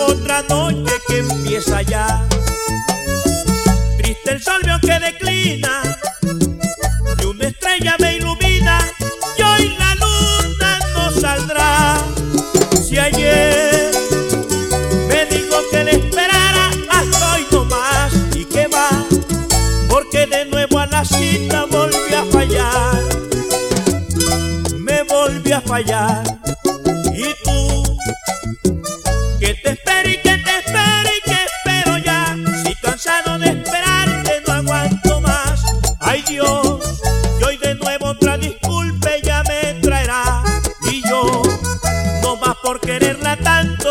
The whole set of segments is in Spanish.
otra noche que empieza ya. Triste el sol que declina, y una estrella me ilumina, y hoy la luna no saldrá. Si ayer me dijo que le esperara, hasta hoy no más, y que va, porque de nuevo a la cita volví a fallar, me volví a fallar.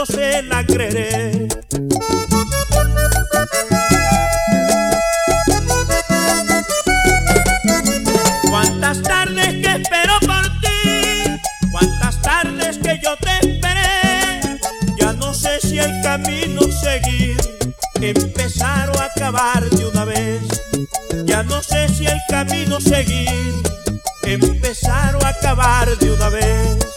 Se la creeré. Cuántas tardes que espero por ti, cuántas tardes que yo te esperé. Ya no sé si el camino seguir, empezar o acabar de una vez. Ya no sé si el camino seguir, empezar o acabar de una vez.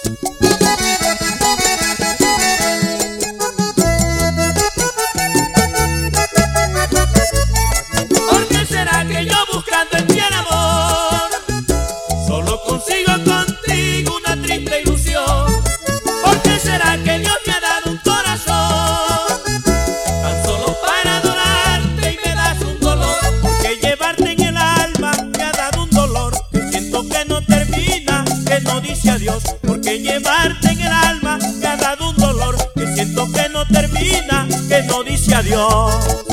Llevarte en el alma dado un dolor Que siento que no termina, que no dice adiós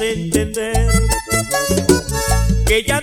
entender que ya